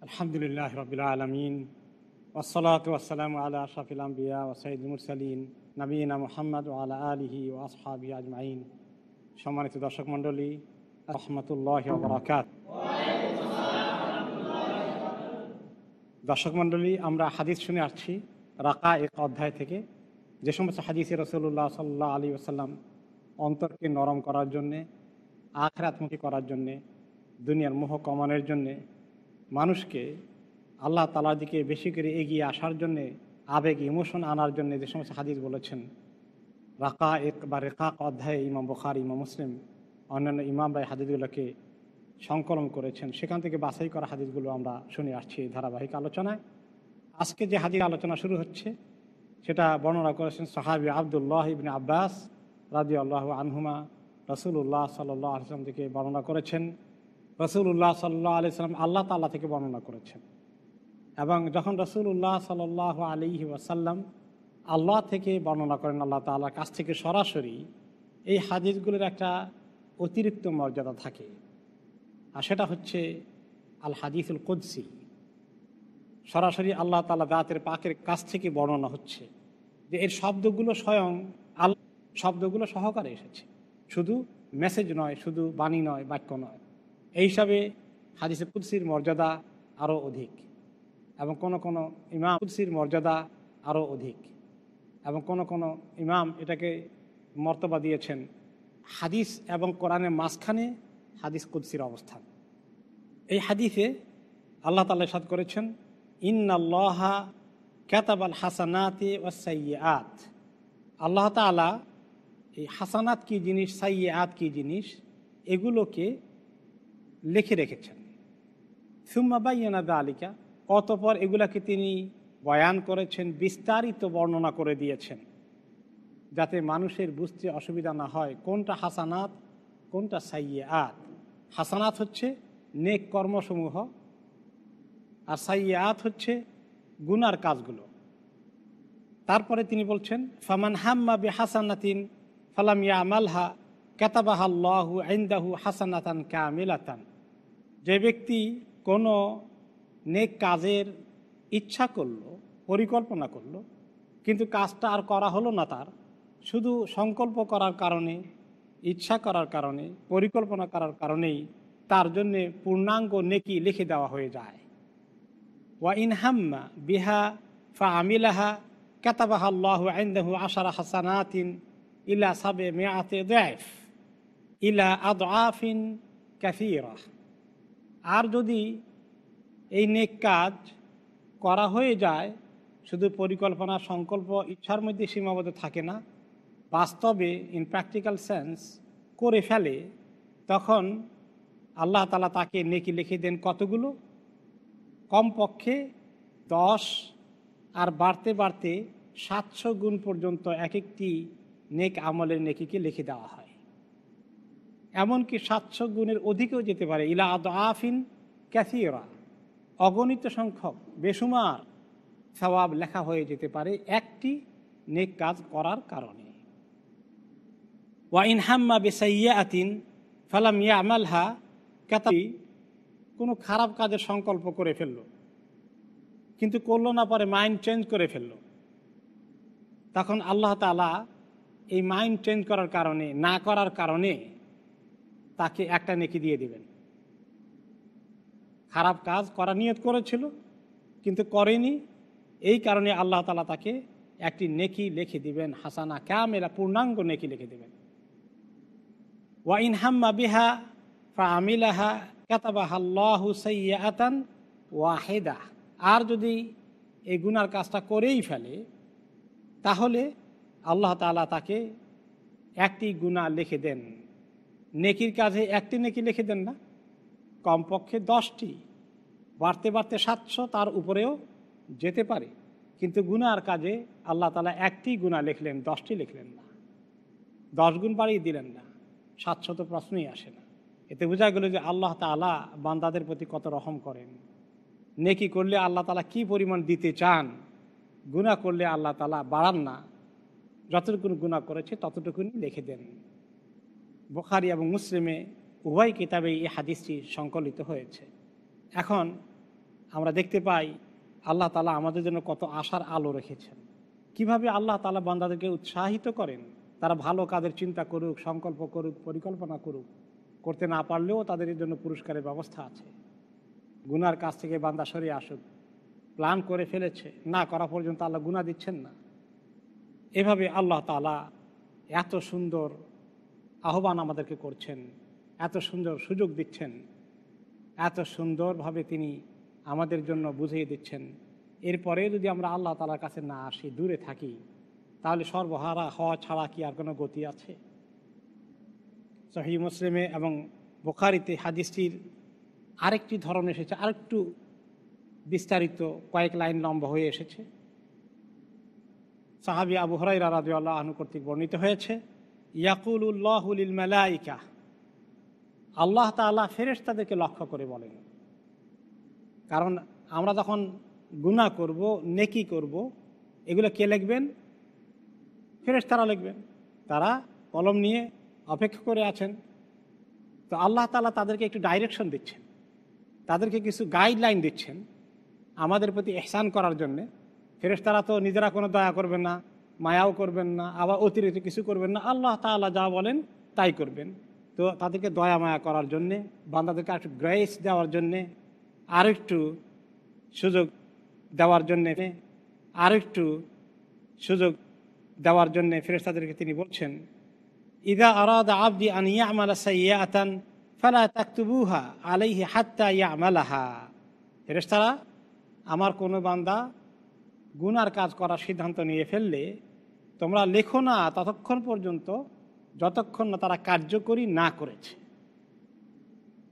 আলহামদুলিল্লাহ রবিল আলমিন ওসলাত ওসালাম আল্লাহ ও মুরসালিন নবীনা মোহাম্মদ ও আলা আলিহি ও আসহাবি আজমাইন। সম্মানিত দর্শক মণ্ডলী, রহমতুল্লাহ বরাকাত দর্শক মণ্ডলী, আমরা হাদিস শুনে আসছি রাকা এক অধ্যায় থেকে। যে সমস্ত হাদিসে রসুল্লাহ সাল্লাহ আলী আসাল্লাম অন্তরকে নরম করার জন্যে, আখরাতমুখী করার জন্যে দুনিয়ার মোহ কমানোর জন্যে মানুষকে আল্লাহ তালার দিকে বেশি করে এগিয়ে আসার জন্যে আবেগ ইমোশন আনার জন্য যে সমস্ত হাদিস বলেছেন। রাকা এক বা রেখাক অধ্যায়ে ইমাম বখার, ইমাম মুসলিম, অন্যান্য ইমামরাই হাদিসগুলোকে সংকলন করেছেন। সেখান থেকে বাছাই করা হাদিসগুলো আমরা শুনে আসছি এই ধারাবাহিক আলোচনায়। আজকে যে হাদির আলোচনা শুরু হচ্ছে, সেটা বর্ণনা করেছেন সাহাবি আবদুল্লাহ ইবিন আব্বাস রাজি আল্লাহ আনহুমা রসুল্লাহ সাল্লাহ আসলাম থেকে বর্ণনা করেছেন। রসুল্লাহ সাল্লাহ আলি সাল্লাম আল্লাহ তাল্লাহ থেকে বর্ণনা করেছেন। এবং যখন রসুল্লাহ সাল আলী ওয়াসাল্লাম আল্লাহ থেকে বর্ণনা করেন, আল্লাহ তাল্লাহর কাছ থেকে সরাসরি এই হাদিসগুলোর একটা অতিরিক্ত মর্যাদা থাকে। আর সেটা হচ্ছে আল হাদিসুল কুদ্সি। সরাসরি আল্লাহ তালা দাঁতের পাকের কাছ থেকে বর্ণনা হচ্ছে যে এর শব্দগুলো স্বয়ং আল শব্দগুলো সহকারে এসেছে। শুধু মেসেজ নয়, শুধু বাণী নয়, বাক্য নয়। এই হিসাবে হাদিসে কুদ্সির মর্যাদা আরও অধিক এবং কোন কোন ইমাম কুদ্সির মর্যাদা আরও অধিক এবং কোন কোন ইমাম এটাকে মর্তবা দিয়েছেন হাদিস এবং কোরআনের মাঝখানে হাদিস কুদ্সির অবস্থান। এই হাদিসে আল্লাহ তালা সাদ করেছেন, ইন্নাল্লাহা ক্যাতাবাল হাসানাতে ও আত আল্লাহ তালা এই হাসানাত কি জিনিস সাইয়াত কি জিনিস, এগুলোকে লিখে রেখেছেন। সুম্মা বাইয়ানা আলিকা অতপর এগুলাকে তিনি বয়ান করেছেন, বিস্তারিত বর্ণনা করে দিয়েছেন, যাতে মানুষের বুঝতে অসুবিধা না হয় কোনটা হাসানাত, কোনটা সাইয়ে আত হাসানাত হচ্ছে নেক কর্মসমূহ, আর সাইয়ে আত হচ্ছে গুনার কাজগুলো। তারপরে তিনি বলছেন, ফামান হাম্মা বে হাসানাতিন ফালাম ইয়া আমালহা কেতাবাহাল্লাহু আইন্দাহু হাসানাতান কামিলাতান। যে ব্যক্তি কোনো নেক কাজের ইচ্ছা করল, পরিকল্পনা করল, কিন্তু কাজটা আর করা হলো না তার, শুধু সংকল্প করার কারণে, ইচ্ছা করার কারণে, পরিকল্পনা করার কারণেই তার জন্যে পূর্ণাঙ্গ নেকি লিখে দেওয়া হয়ে যায়। ওয়া ইনহাম্মা বিহা ফা আমিলাহা কেতাবাহ আল্লাহ আইন্দাহু আশারা হাসানাতিন ইলা সাবে মেয়াতে দেফ ইলা আদ আফিন ক্যাফিরা আর যদি এই নেক কাজ করা হয়ে যায়, শুধু পরিকল্পনা, সংকল্প, ইচ্ছার মধ্যে সীমাবদ্ধ থাকে না, বাস্তবে ইন প্র্যাকটিক্যাল সেন্স করে ফেলে, তখন আল্লাহ তালা তাকে নেকি লিখে দেন কতগুলো? কমপক্ষে দশ আর বাড়তে বাড়তে সাতশো গুণ পর্যন্ত এক একটি নেক আমলের নেকিকে লিখে দেওয়া হয়। এমনকি সাতশো গুণের অধিকেও যেতে পারে। ইলা আফিন ক্যাথিওরা অগণিত সংখ্যক বেসুমার সবাব লেখা হয়ে যেতে পারে একটি নেক কাজ করার কারণে। ওয়া ইনহাম্মা বেসাইয়া আতিন ফালাম ইয়া আমালহা কেতাবি কোনো খারাপ কাজের সংকল্প করে ফেলল। কিন্তু করল না পরে মাইন্ড চেঞ্জ করে ফেলল। তখন আল্লাহ তালা এই মাইন্ড চেঞ্জ করার কারণে, না করার কারণে তাকে একটা নেকি দিয়ে দিবেন। খারাপ কাজ করা নিয়ত করেছিল, কিন্তু করেনি। এই কারণে আল্লাহ তালা তাকে একটি নেকি লিখে দিবেন, হাসানা ক্যামেরা পূর্ণাঙ্গ নেকি লিখে দিবেন। ওয়া ইনহাম্মা বিহা ফা আমিলাহা কাতাবাহাল্লাহু সাইয়াতান ওয়াহেদা। আর যদি এই গুনার কাজটা করেই ফেলে, তাহলে আল্লাহ তালা তাকে একটি গুণা লিখে দেন। নেকির কাজে একটি নেকি লিখে দেন না। কমপক্ষে দশটি। বাড়তে বাড়তে সাতশো, তার উপরেও যেতে পারে। কিন্তু গুনার কাজে আল্লাহ তালা একটি গুণা লিখলেন, দশটি লিখলেন না। দশ গুণ বাড়িয়ে দিলেন না। সাতশো তো প্রশ্নই আসে না। এতে বোঝা গেল যে আল্লাহ তালা বান্দাদের প্রতি কত রহম করেন। নেকি করলে আল্লাহ তালা কি পরিমাণ দিতে চান? গুণা করলে আল্লাহ তালা বাড়ান না। যতটুকুন গুণা করেছে ততটুকুনি লিখে দেন। বোখারি এবং মুসলিমে উভয় কিতাবেই এই হাদিসটি সংকলিত হয়েছে। এখন আমরা দেখতে পাই আল্লাহ তালা আমাদের জন্য কত আশার আলো রেখেছেন। কীভাবে আল্লাহ তালা বান্দাদেরকে উৎসাহিত করেন? তারা ভালো কাজের চিন্তা করুক, সংকল্প করুক, পরিকল্পনা করুক, করতে না পারলেও তাদের জন্য পুরস্কারের ব্যবস্থা আছে। গুনার কাছ থেকে বান্দা সরিয়ে আসুক, প্ল্যান করে ফেলেছে, না করা পর্যন্ত আল্লাহ গুণা দিচ্ছেন না। এভাবে আল্লাহ তালা এত সুন্দর আহ্বান আমাদেরকে করছেন। এত সুন্দর সুযোগ দিচ্ছেন। এত সুন্দরভাবে তিনি আমাদের জন্য বুঝিয়ে দিচ্ছেন। এরপরে যদি আমরা আল্লাহ তালার কাছে না আসি, দূরে থাকি, তাহলে সর্বহারা হওয়া ছাড়া কি আর কোনো গতি আছে? সহি মুসলিমে এবং বোখারিতে হাদিসটির আরেকটি ধরন এসেছে, আরেকটু বিস্তারিত কয়েক লাইন লম্বা হয়ে এসেছে। সাহাবি আবু হরাই রাজু আল্লাহ আনু কর্তৃক বর্ণিত হয়েছে ইয়াকুল উল্লাহুল মালাইকা। আল্লাহ তাল্লাহ ফেরেশতাদেরকে লক্ষ্য করে বলেন। কারণ আমরা যখন গুণা করব, নেকি করব, এগুলো কে লিখবেন? ফেরেশতারা লিখবেন। তারা কলম নিয়ে অপেক্ষা করে আছেন। তো আল্লাহ তালা তাদেরকে একটু ডাইরেকশন দিচ্ছেন। তাদেরকে কিছু গাইডলাইন দিচ্ছেন। আমাদের প্রতি এহসান করার জন্যে। ফেরেশতারা তো নিজেরা কোনো দয়া করবেন না। মায়াও করবেন না, আবার অতিরিক্ত কিছু করবেন না, আল্লাহ তালা যা বলেন তাই করবেন। তো তাদেরকে দয়া মায়া করার জন্যে, বান্দাদেরকে একটু গ্রেস দেওয়ার জন্যে, আরেকটু সুযোগ দেওয়ার জন্যে, আরেকটু সুযোগ দেওয়ার জন্যে ফেরেশতাদেরকে তিনি বলছেন, ইদা আরাদ আবদি আন ইয়ামালা সাইয়াতান ফালা তাকতুবুহা আলাইহি হাত্তা ইয়ামালাহা। ফেরেশতারা, আমার কোনো বান্দা গুনার কাজ করার সিদ্ধান্ত নিয়ে ফেললে তোমরা লেখো না ততক্ষণ পর্যন্ত, যতক্ষণ না তারা কার্যকরী না করেছে।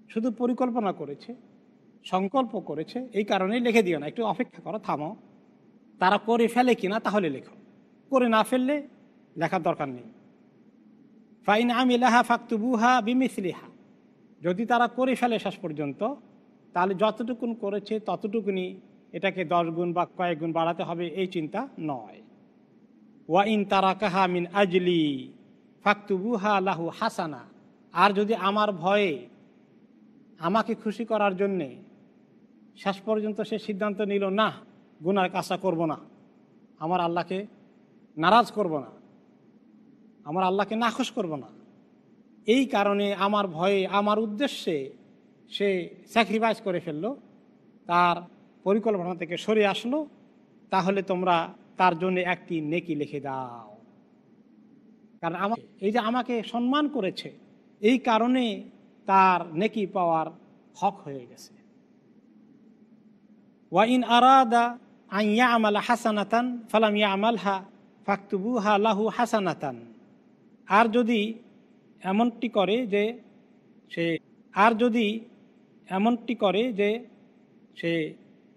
শুধু পরিকল্পনা করেছে, সংকল্প করেছে, এই কারণেই লিখে দিও না। একটু অপেক্ষা করো, থামো। তারা করে ফেলে কিনা তাহলে লেখো। করে না ফেললে লেখার দরকার নেই। ফাইন আমি লেহা ফাকতুবুহা বিমিসলিহা। যদি তারা করে ফেলে শেষ পর্যন্ত, তাহলে যতটুকুন করেছে ততটুকুনি এটাকে দশ গুণ বা কয়েক গুণ বাড়াতে হবে, এই চিন্তা নয়। ওয়া ইন তারা কাহা মিন আজলি ফাকতুবুহা লাহু হাসানা আর যদি আমার ভয়ে আমাকে খুশি করার জন্যে শেষ পর্যন্ত সে সিদ্ধান্ত নিল, না, গুনার কাজটা করব না। আমার আল্লাহকে নারাজ করব না। আমার আল্লাহকে নাখোশ করব না। এই কারণে আমার ভয়ে, আমার উদ্দেশ্যে সে স্যাক্রিফাইস করে ফেলল। তার পরিকল্পনা থেকে সরে আসলো। তাহলে তোমরা তার জন্য একটি নেকি লিখে দাও। কারণ আমার এই যে আমাকে সম্মান করেছে, এই কারণে তার নেকি পাওয়ার হক হয়ে গেছে। ওয়াইন আরাদা আইয়া আমাল হাসানাতান ফালাম ইয়া আমাল হা ফাকতুবু হা লাহু হাসানাতান। আর যদি এমনটি করে যে সে, আর যদি এমনটি করে যে সে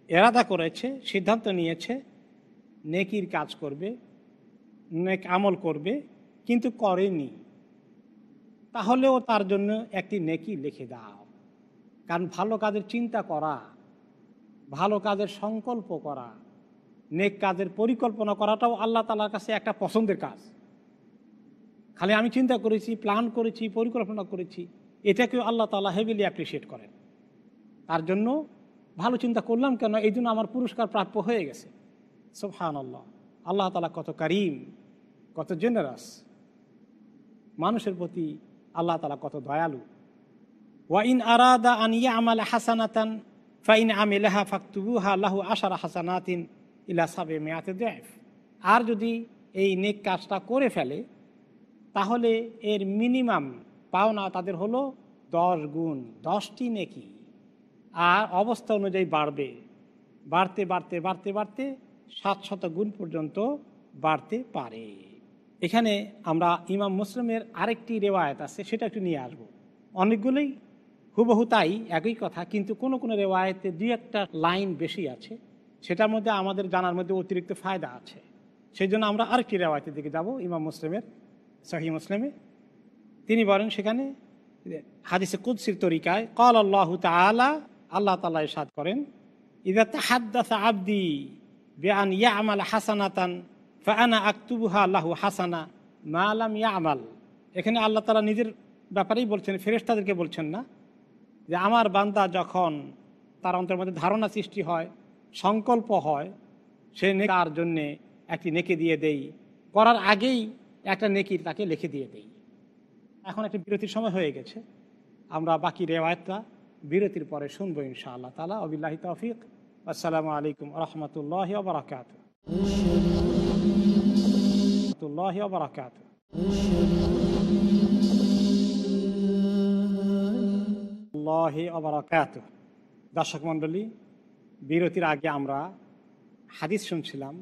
এরাদা করেছে, সিদ্ধান্ত নিয়েছে নেকির কাজ করবে, নেক আমল করবে, কিন্তু করেনি। তাহলেও তার জন্য একটি নেকি লিখে দাও। কারণ ভালো কাজের চিন্তা করা, ভালো কাজের সংকল্প করা, নেক কাজের পরিকল্পনা করাটাও আল্লাহ তালার কাছে একটা পছন্দের কাজ। খালি আমি চিন্তা করেছি, প্ল্যান করেছি, পরিকল্পনা করেছি, এটাকেও আল্লাহ তালা হেভিলি অ্যাপ্রিসিয়েট করেন। তার জন্য ভালো চিন্তা করলাম কেন? এই জন্য আমার পুরস্কার প্রাপ্য হয়ে গেছে। সোফান আল্লাহ আল্লাহ তালা কত কারিম, কত জেনারাস। মানুষের প্রতি আল্লাহ তালা কত দয়ালু। ওয়াইন আরাদা আনিয়া আমাল হাসানাতান ফাইন আমিলাহা ফাকতুবুহা লাহু আশারা হাসানাতিন ইলা সাবে মেয়াতে দেফ। আর যদি এই নেক কাজটা করে ফেলে, তাহলে এর মিনিমাম পাওনা তাদের হলো দশ গুণ, দশটি নেকি। আর অবস্থা অনুযায়ী বাড়বে। বাড়তে বাড়তে বাড়তে বাড়তে সাত শত গুণ পর্যন্ত বাড়তে পারে। এখানে আমরা ইমাম মুসলিমের আরেকটি রেওয়ায়ত আছে, সেটা একটু নিয়ে আসব। অনেকগুলোই হুবহু তাই, একই কথা, কিন্তু কোনো কোনো রেওয়ায়তে দুই একটা লাইন বেশি আছে, সেটার মধ্যে আমাদের জানার মধ্যে অতিরিক্ত ফায়দা আছে। সেই জন্য আমরা আরেকটি রেওয়ায়তের দিকে যাব, ইমাম মুসলিমের সহি মুসলিমে। তিনি বলেন সেখানে, হাদিসে কুদ্সির তরিকায় কল আল্লাহ তালা আল্লাহ তালা সাদ করেন ইদা তাহাদ্দাসা আবদি। বেআন ইয়া আমাল হাসানাতান ফানা আক্তুবুহা আল্লাহু হাসানা মা আলাম ইয়া আমাল এখানে আল্লাহ তালা নিজের ব্যাপারেই বলছেন, ফেরেশতাদেরকে বলছেন না, যে আমার বান্দা যখন তার অন্তরের মধ্যে ধারণা সৃষ্টি হয়, সংকল্প হয়, সে তার জন্যে একটি নেকি দিয়ে দেই। করার আগেই একটা নেকি তাকে লিখে দিয়ে দেই। এখন একটি বিরতির সময় হয়ে গেছে। আমরা বাকি রেওয়ায়তটা বিরতির পরে শুনব ইনশাআল্লাহ তালা অবিল্লাহি তৌফিক। আসসালামু আলাইকুম রহমতুল্লাহ বারাকাত রহমতুল্লাহ দর্শক মণ্ডলী, বিরতির আগে আমরা হাদিস শুনছিলাম।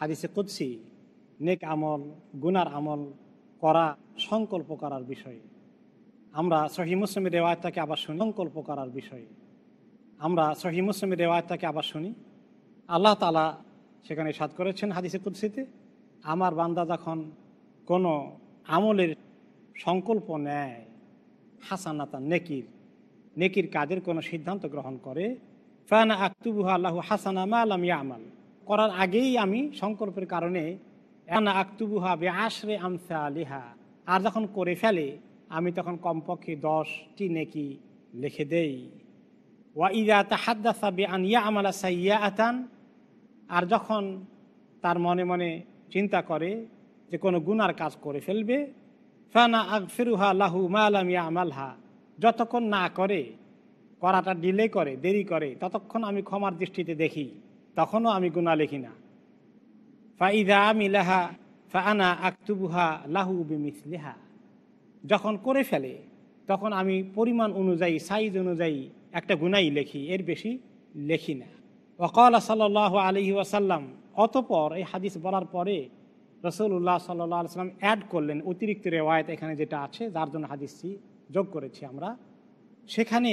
হাদিসে কুৎসি নেক আমল, গুনার আমল করা, সংকল্প করার বিষয়ে। আমরা সহি মুসলিমের রেওয়ায়তটাকে আবার সংকল্প করার বিষয়ে। আমরা সহি মুসলিমের রেওয়ায়তটাকে আবার শুনি। আল্লাহ তালা সেখানে সাদ করেছেন হাদিসে কুৎসিতে আমার বান্দা যখন কোনো আমলের সংকল্প নেয় হাসানাতা নেকির নেকির কাজের কোনো সিদ্ধান্ত গ্রহণ করে, ফানা আক্তুবুহা আল্লাহ হাসানা মা আলাম ইয়ামাল। করার আগেই আমি সংকল্পের কারণে আনা আক্তুবুহা বে আশরে আমসা আলিহা আর যখন করে ফেলে, আমি তখন কমপক্ষে দশটি নেকি লিখে দেই। ওয়া তাহাদ্দাসা বে আনিয়া আমালা সাইয়া আতান আর যখন তার মনে মনে চিন্তা করে যে কোনো গুনার কাজ করে ফেলবে, ফানা আকফিরুহা লাহু মা আলাম ইয়া যতক্ষণ না করে, করাটা ডিলে করে, দেরি করে, ততক্ষণ আমি ক্ষমার দৃষ্টিতে দেখি, তখনও আমি গুণা লিখি না। ফাইদা আমি লাহা ফানা আক্তুবুহা লাহু বিমিসলিহা যখন করে ফেলে, তখন আমি পরিমাণ অনুযায়ী, সাইজ অনুযায়ী একটা গুণাই লেখি, এর বেশি লেখি না। ওকাল সাল আলহি ওয়াসাল্লাম, অতপর এই হাদিস বলার পরে রসুল্লাহ সাল্লাহ সাল্লাম অ্যাড করলেন অতিরিক্ত রেওয়ায়ত এখানে যেটা আছে, যার জন্য হাদিসটি যোগ করেছি আমরা। সেখানে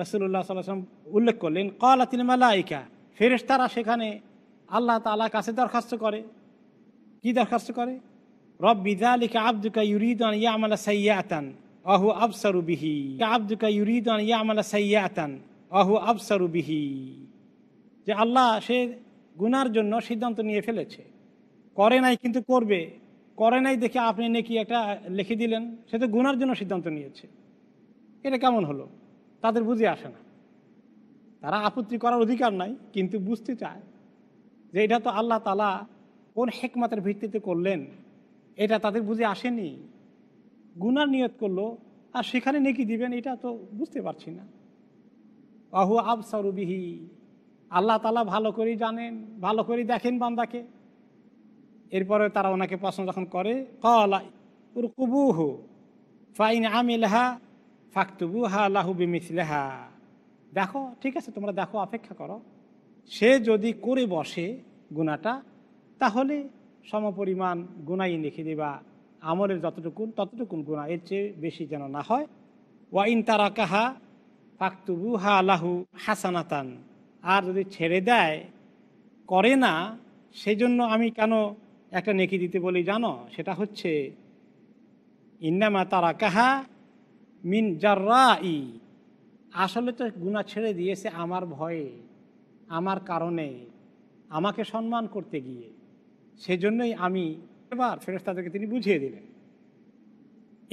রসুল্লাহ সাল্লাম উল্লেখ করলেন, কলাতিল মালাইকা ফেরেশতারা সেখানে আল্লাহ তালা কাছে দরখাস্ত করে। কি দরখাস্ত করে? রব বিদালিকা আব্দুকা ইউরিদান ইয়ামালা সাইয়াতান আহু আবসারু বিহি। আব্দুকা ইউরিদান ইয়ামালা সাইয়াতান, আহু আবসারু বিহি। যে আল্লাহ সে গুনার জন্য সিদ্ধান্ত নিয়ে ফেলেছে। করে নাই কিন্তু করবে। করে নাই দেখে আপনি নাকি একটা লিখে দিলেন, সে তো গুনার জন্য সিদ্ধান্ত নিয়েছে। এটা কেমন হলো? তাদের বুঝে আসে না। তারা আপত্তি করার অধিকার নাই, কিন্তু বুঝতে চায় যে এটা তো আল্লাহ তালা কোন হেকমাতের ভিত্তিতে করলেন, এটা তাদের বুঝে আসেনি। গুনার নিয়ত করল, আর সেখানে নেকি দিবেন, এটা তো বুঝতে পারছি না। আহু আবসারুবিহি আল্লাহ তালা ভালো করেই জানেন, ভালো করেই দেখেন বান্দাকে। এরপরে তারা ওনাকে প্রশ্ন যখন করে কলা ফাইন আমিলহা ফাকতুবু হা লাহু বিমিসলেহা। দেখো, ঠিক আছে, তোমরা দেখো, অপেক্ষা করো। সে যদি করে বসে গুণাটা তাহলে সমপরিমাণ গুণাই লিখে দেবা। আমলের যতটুকুন ততটুকুন গুণা এর চেয়ে বেশি যেন না হয়। ওয়াইন তারা কাহা ফাকতুবু হা লাহু হাসানাতান। আর যদি ছেড়ে দেয়, করে না, সেজন্য আমি কেন একটা নেকি দিতে বলি জানো? সেটা হচ্ছে, ইন্নামা তারা কাহা মিন জার্রা ই আসলে তো গুণা ছেড়ে দিয়েছে আমার ভয়ে, আমার কারণে, আমাকে সম্মান করতে গিয়ে। সেজন্যই আমি এবার ফেরেস্তাদেরকে তিনি বুঝিয়ে দিলেন।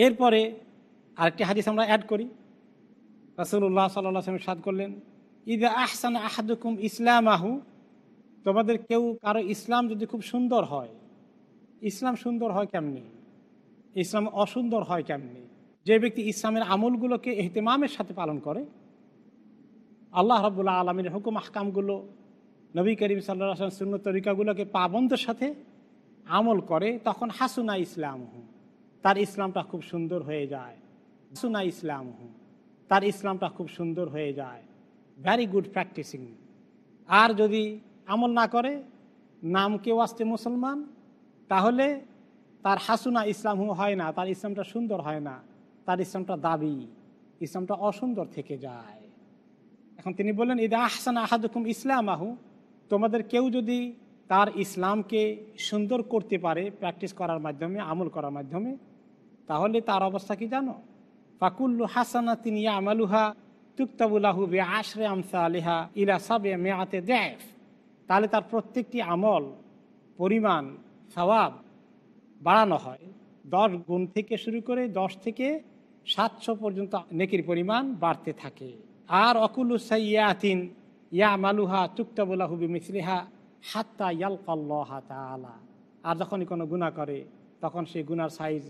এরপরে আরেকটি হাদিস আমরা অ্যাড করি। রাসুল্লাহ সাল্লাম সাদ করলেন, ইদা আহসান আহাদুকুম ইসলাম আহু তোমাদের কেউ কারও ইসলাম যদি খুব সুন্দর হয়, ইসলাম সুন্দর হয় কেমনি? ইসলাম অসুন্দর হয় কেমনি? যে ব্যক্তি ইসলামের আমলগুলোকে এহতেমামের সাথে পালন করে, আল্লাহ রবুল্লাহ আলমীর হুকুম, আহকামগুলো নবী করিম সাল্লা শূন্য তরিকাগুলোকে পাবন্দের সাথে আমল করে, তখন হাসুনা ইসলাম হু তার ইসলামটা খুব সুন্দর হয়ে যায়। হাসুনা ইসলাম হু তার ইসলামটা খুব সুন্দর হয়ে যায়। ভ্যারি গুড প্র্যাকটিসিং আর যদি আমল না করে, নাম কেউ আসতে মুসলমান, তাহলে তার হাসুনা ইসলাম হয় না, তার ইসলামটা সুন্দর হয় না। তার ইসলামটা দাবি, ইসলামটা অসুন্দর থেকে যায়। এখন তিনি বললেন ঈদ আহসান আহাদুকুম ইসলাম আহু তোমাদের কেউ যদি তার ইসলামকে সুন্দর করতে পারে প্র্যাকটিস করার মাধ্যমে, আমল করার মাধ্যমে, তাহলে তার অবস্থা কি জানো? ফাকুল্লু হাসানা তিনি আমালুহা তুক্তাবুল্লাহু বে আশরে আমসা আলিহা ইলা সাবে মেয়াতে দেফ তাহলে তার প্রত্যেকটি আমল পরিমাণ সবাব বাড়ানো হয়। দশ গুণ থেকে শুরু করে দশ থেকে সাতশো পর্যন্ত নেকির পরিমাণ বাড়তে থাকে। আর অকুলু সাইয়াতিন ইয়া মালুহা তুক্তাবুল্লাহুবি মিসলিহা হাত্তা ইয়ালকাল্লাহা তাআলা। আর যখনই কোনো গুণা করে, তখন সেই গুনার সাইজ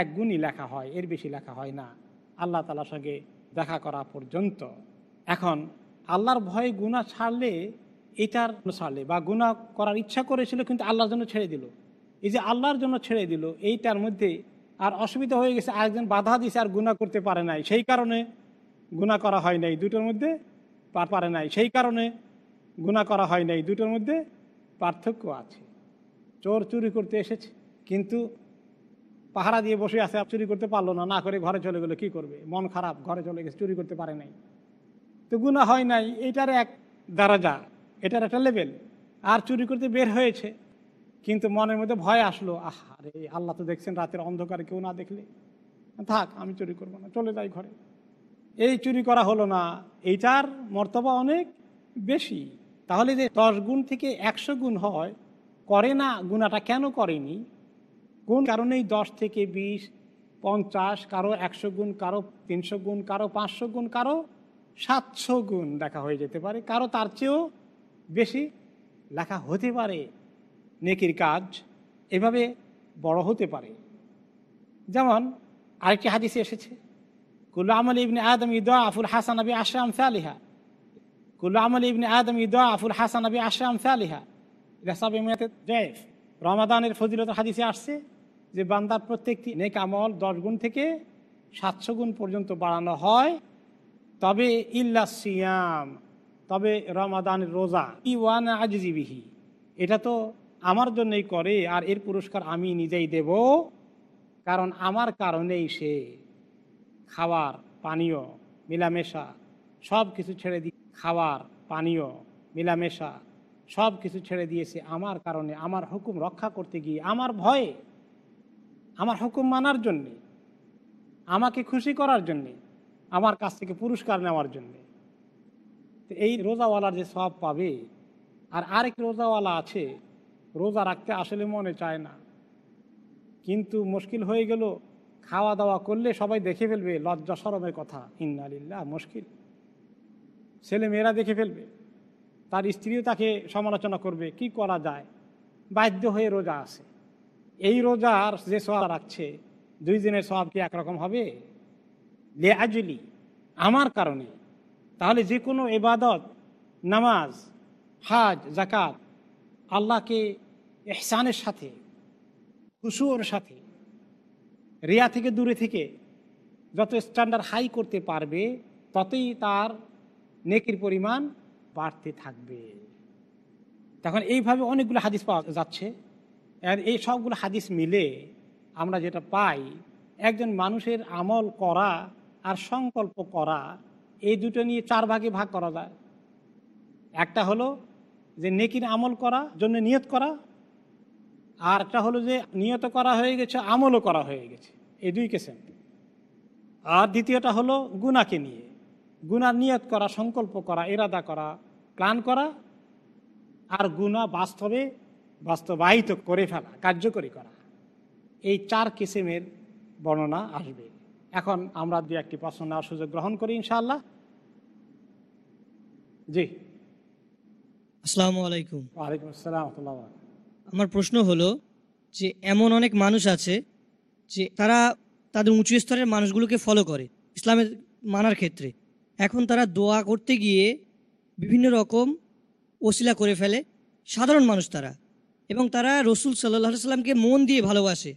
এক গুণই লেখা হয়, এর বেশি লেখা হয় না। আল্লাহ তালার সঙ্গে দেখা করা পর্যন্ত। এখন আল্লাহর ভয়ে গুণা ছাড়লে এটার ছাড়লে বা গুণা করার ইচ্ছা করেছিল কিন্তু আল্লাহর জন্য ছেড়ে দিল। এই যে আল্লাহর জন্য ছেড়ে দিল, এইটার মধ্যে আর অসুবিধা হয়ে গেছে, আরেকজন বাধা দিছে আর গুণা করতে পারে নাই। সেই কারণে গুণা করা হয় নাই, দুটোর মধ্যে পারে নাই। সেই কারণে গুণা করা হয় নাই, দুটোর মধ্যে পার্থক্য আছে। চোর চুরি করতে এসেছে, কিন্তু পাহারা দিয়ে বসে আছে চুরি করতে পারল না না করে ঘরে চলে গেলো, কি করবে? মন খারাপ, ঘরে চলে গেছে, চুরি করতে পারে নাই। তো গুণা হয় নাই এটার এক দারাজা, এটার একটা লেভেল আর চুরি করতে বের হয়েছে, কিন্তু মনের মধ্যে ভয় আসলো, আহ আরে আল্লাহ তো দেখছেন রাতের অন্ধকারে কেউ না দেখলে। থাক, আমি চুরি করব না, চলে যাই ঘরে। এই চুরি করা হলো না, এইটার মর্তবা অনেক বেশি। তাহলে যে দশ গুণ থেকে একশো গুণ হয়, করে না, গুণাটা কেন করেনি? কোন কারণেই দশ থেকে বিশ, পঞ্চাশ, কারও একশো গুণ, কারও তিনশো গুণ, কারও পাঁচশো গুণ, কারও সাতশো গুণ দেখা হয়ে যেতে পারে। কারও তার চেয়েও বেশি লেখা হতে পারে। নেকির কাজ এভাবে বড় হতে পারে। যেমন আরেকটি হাদিসে এসেছে, কুল্লু আমল ইবনে আদম ইদা আফুল হাসান আবি আশরাম সালিহা। আমল ইবনে আদম ইদা হাসান আবি আশরাম সালিহা রেসাব জয়েফ রমাদানের ফজিলত হাদিসে আসছে যে বান্দার প্রত্যেকটি নেক আমল দশ গুণ থেকে সাতশো গুণ পর্যন্ত বাড়ানো হয়। তবে ইল্লা সিয়াম, তবে রমাদানের রোজা। ই ওয়ান আজিবিহি এটা তো আমার জন্যই করে আর এর পুরস্কার আমি নিজেই দেব। কারণ আমার কারণেই সে খাবার পানীয়, মিলামেশা সব কিছু ছেড়ে দিয়ে খাবার পানীয়, মিলামেশা সব কিছু ছেড়ে দিয়েছে আমার কারণে, আমার হুকুম রক্ষা করতে গিয়ে, আমার ভয়ে, আমার হুকুম মানার জন্যে, আমাকে খুশি করার জন্যে, আমার কাছ থেকে পুরস্কার নেওয়ার জন্যে। তো এই রোজাওয়ালার যে সব পাবে, আর আরেক রোজাওয়ালা আছে, রোজা রাখতে আসলে মনে চায় না। কিন্তু মুশকিল হয়ে গেল খাওয়া দাওয়া করলে সবাই দেখে ফেলবে লজ্জা সরমের কথা ইন্নালিল্লাহ মুশকিল। ছেলে মেয়েরা দেখে ফেলবে। তার স্ত্রীও তাকে সমালোচনা করবে, কি করা যায়? বাধ্য হয়ে রোজা আছে। এই রোজার যে সব রাখছে, দুই দিনের সব কি একরকম হবে? লে আজলি আমার কারণে। তাহলে যে কোনো এবাদত নামাজ, হাজ জাকাত আল্লাহকে এহসানের সাথে, খুশুর সাথে, রিয়া থেকে দূরে থেকে যত স্ট্যান্ডার্ড হাই করতে পারবে, ততই তার নেকির পরিমাণ বাড়তে থাকবে। তখন এইভাবে অনেকগুলো হাদিস পাওয়া যাচ্ছে। আর এই সবগুলো হাদিস মিলে আমরা যেটা পাই, একজন মানুষের আমল করা আর সংকল্প করা, এই দুটো নিয়ে চার ভাগে ভাগ করা যায়। একটা হলো যে নেকির আমল করা, জন্য নিয়ত করা, আর একটা হলো যে নিয়ত করা হয়ে গেছে, আমলও করা হয়ে গেছে। এই দুই কেসেন আর দ্বিতীয়টা হলো গুনাকে নিয়ে। গুনার নিয়ত করা সংকল্প করা এরাদা করা প্ল্যান করা আর গুণা বাস্তবে বাস্তবায়িত করে ফেলা কার্যকরী করা। এই চার কিসেমের বর্ণনা আসবে। এখন আমরা দু একটি প্রশ্ন নেওয়ার সুযোগ গ্রহণ করি ইনশাআল্লাহ। জি। আসসালামু আলাইকুম। ওয়ালাইকুম আসসালাম আমার প্রশ্ন হলো যে এমন অনেক মানুষ আছে যে তারা তাদের উঁচু স্তরের মানুষগুলোকে ফলো করে ইসলামের মানার ক্ষেত্রে। এখন তারা দোয়া করতে গিয়ে বিভিন্ন রকম ওসিলা করে ফেলে। সাধারণ মানুষ তারা। এবং তারা রসুল সাল্লাহ সাল্লামকে মন দিয়ে ভালোবাসে।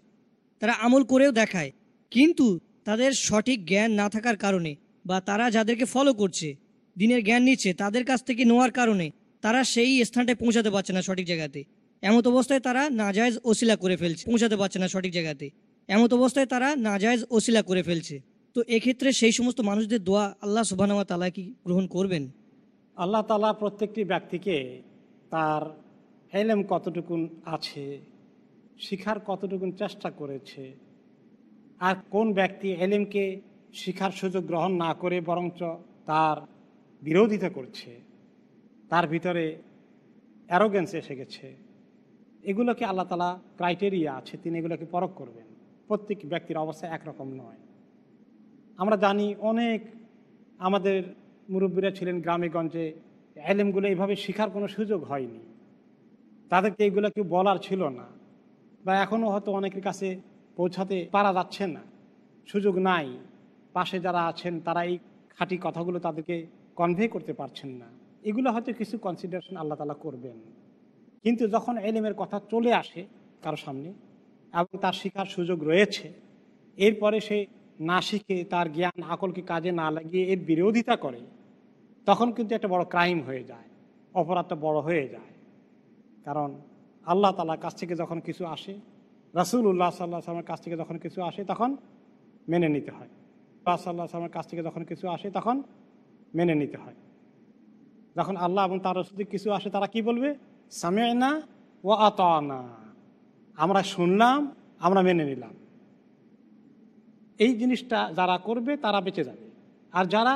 তারা আমল করেও দেখায়। কিন্তু তাদের সঠিক জ্ঞান না থাকার কারণে বা তারা যাদেরকে ফলো করছে, দিনের জ্ঞান নিচ্ছে, তাদের কাছ থেকে নেওয়ার কারণে তারা সেই স্থানটায় পৌঁছাতে পারছে না সঠিক জায়গাতে। এমত অবস্থায় তারা নাজায়জ ওসিলা করে ফেলছে। পৌঁছাতে পারছে না সঠিক জায়গাতে। এমত অবস্থায় তারা নাজায়জ ওসিলা করে ফেলছে। তো এক্ষেত্রে সেই সমস্ত মানুষদের দোয়া আল্লাহ সুবাহ তালা কি গ্রহণ করবেন? আল্লাহ তালা প্রত্যেকটি ব্যক্তিকে তার এলেম কতটুকুন আছে, শিখার কতটুকুন চেষ্টা করেছে, আর কোন ব্যক্তি এলেমকে শিখার সুযোগ গ্রহণ না করে বরঞ্চ তার বিরোধিতা করছে, তার ভিতরে অ্যারোগেন্স এসে গেছে এগুলোকে আল্লাহ তালা ক্রাইটেরিয়া আছে, তিনি এগুলোকে পরখ করবেন? প্রত্যেক ব্যক্তির অবস্থা একরকম নয়। আমরা জানি অনেক আমাদের মুরব্বীরা ছিলেন গ্রামে গঞ্জে। এলেমগুলো এইভাবে শেখার কোনো সুযোগ হয়নি। তাদেরকে এগুলো কেউ বলার ছিল না। বা এখনও হয়তো অনেকের কাছে পৌঁছাতে পারা যাচ্ছে না। সুযোগ নাই। পাশে যারা আছেন তারা এই খাঁটি কথাগুলো তাদেরকে কনভে করতে পারছেন না। এগুলো হয়তো কিছু কনসিডারেশন আল্লাহ তালা করবেন। কিন্তু যখন এলেমের কথা চলে আসে কারও সামনে এবং তার শেখার সুযোগ রয়েছে, এরপরে সে না শিখে তার জ্ঞান আকলকে কাজে না লাগিয়ে এর বিরোধিতা করে, তখন কিন্তু একটা বড় ক্রাইম হয়ে যায়, অপরাধটা বড় হয়ে যায়। কারণ আল্লাহ তালার কাছ থেকে যখন কিছু আসে রাসুল্লাহ সাল্লাহ সাল্লামের কাছ থেকে যখন কিছু আসে, তখন মেনে নিতে হয়। আল্লাহ সাল্লাহ সাল্লামের কাছ থেকে যখন কিছু আসে, তখন মেনে নিতে হয়। যখন আল্লাহ এবং তার রসুল কিছু আসে, তারা কি বলবে? সামে না ও আতানা। আমরা শুনলাম, আমরা মেনে নিলাম। এই জিনিসটা যারা করবে, তারা বেঁচে যাবে। আর যারা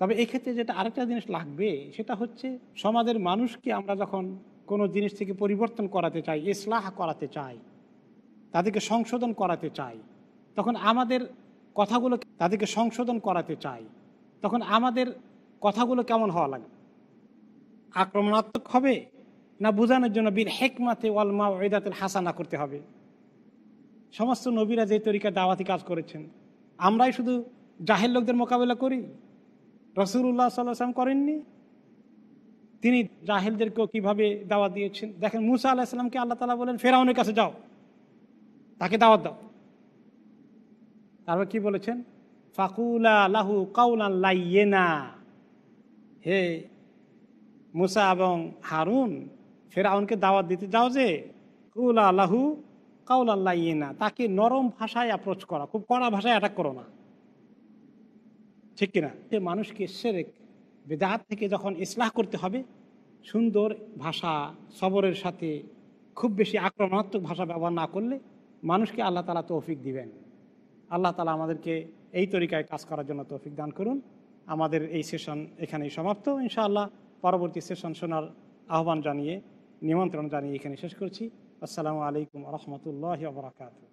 তবে এই ক্ষেত্রে যেটা আরেকটা জিনিস লাগবে, সেটা হচ্ছে সমাজের মানুষকে আমরা যখন কোনো জিনিস থেকে পরিবর্তন করাতে চাই, ইসলাহ করাতে চাই, তাদেরকে সংশোধন করাতে চাই, তখন আমাদের কথাগুলো তাদেরকে সংশোধন করাতে চাই, তখন আমাদের কথাগুলো কেমন হওয়া লাগে? আক্রমণাত্মক হবে না বোঝানোর জন্য বীর হেকমাতে ওয়ালমা ওয়েদাতের হাসানা করতে হবে? সমস্ত নবীরা যে তরিকা দাওয়াতি কাজ করেছেন, আমরাই শুধু জাহের লোকদের মোকাবেলা করি? রসুল্লাহ সাল্লাম করেননি? তিনি জাহেলদেরকেও কীভাবে দাওয়াত দিয়েছেন? দেখেন, মুসা আল্লাহ সাল্লামকে আল্লাহ তালা বলেন, ফেরাউনের কাছে যাও, তাকে দাওয়াত দাও। তারপর কি বলেছেন? ফাকুলা লাহু কাউলান লাইয়েনা। হে মুসা এবং হারুন, ফেরাউনকে দাওয়াত দিতে যাও যে, কুলা লাহু কাউলান লাইয়েনা তাকে নরম ভাষায় অ্যাপ্রোচ করা। খুব কড়া ভাষায় অ্যাটাক করো না। ঠিক কিনা? সে মানুষকে সেরেক, বেদাত থেকে যখন ইসলাহ করতে হবে, সুন্দর ভাষা, সবরের সাথে খুব বেশি আক্রমণাত্মক ভাষা ব্যবহার না করলে মানুষকে আল্লাহ তালা তৌফিক দিবেন। আল্লাহ তালা আমাদেরকে এই তরিকায় কাজ করার জন্য তৌফিক দান করুন। আমাদের এই সেশন এখানেই সমাপ্ত। ইনশাআল্লাহ পরবর্তী সেশন শোনার আহ্বান জানিয়ে, নিমন্ত্রণ জানিয়ে এখানে শেষ করছি। আসসালামু আলাইকুম রহমতুল্লাহ বরাকাতু